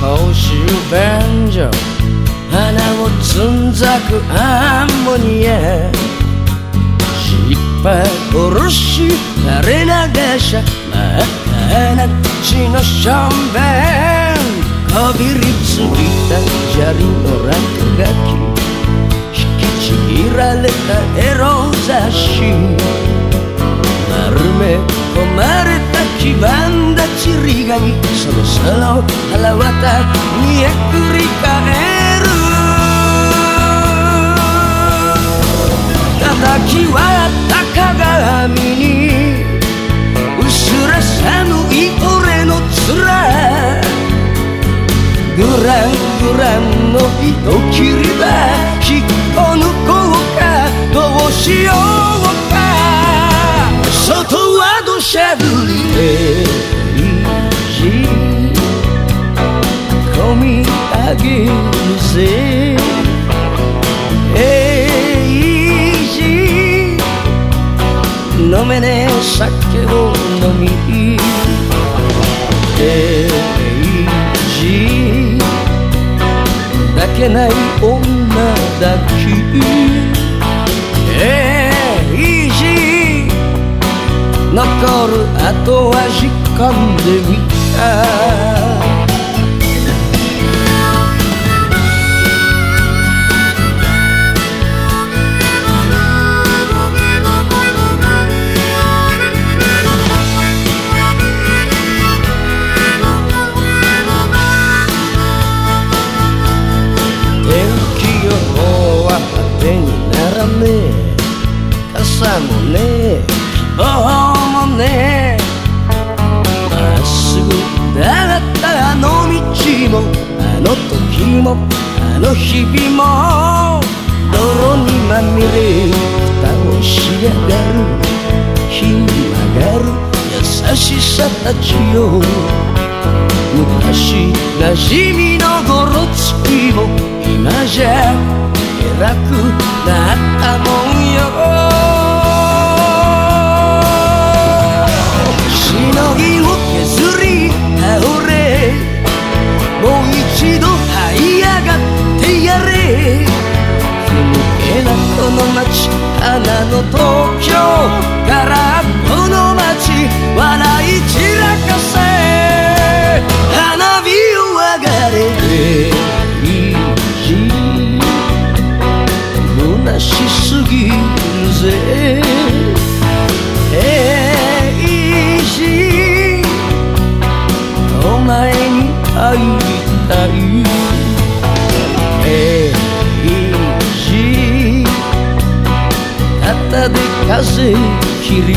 公衆便所。花をつんざくアンモニア失敗殺し垂れ流しゃ真っ赤な血のションベン。こびりついた砂利の落書き。引きちぎられたエロ雑誌。丸め込まれた黄ばんだちりがにそろそろ腹渡見えくり返る。叩き割った鏡に薄ら寒い俺の面。グラングランの糸切りば引っこ抜こうかどうしようか。外は土砂降り。飲めねえ酒を飲みデイジー抱けない女抱き。エイジー残る後味噛んでみた。傘もね。希望もね。まっすぐだったあの道もあの時もあの日々も泥にまみれ蓋をしやがる。日に曲がる優しさたちよ。昔馴染みのゴロつきも今じゃ偉くなっ花の東京からこの街笑い散らかせ花火を上がれ。ていい虚しすぎるぜエイジお前に会いたい肩で風切り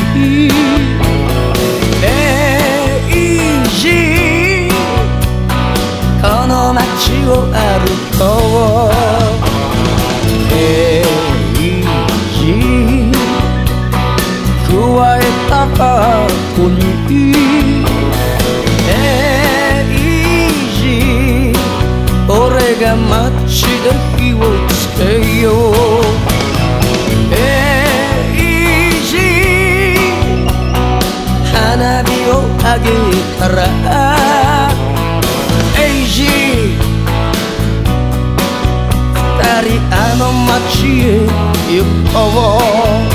エイジこの街を歩こうエイジ加えた過去にエイジ俺が街でげたらエイジ二人あの街へ行こう。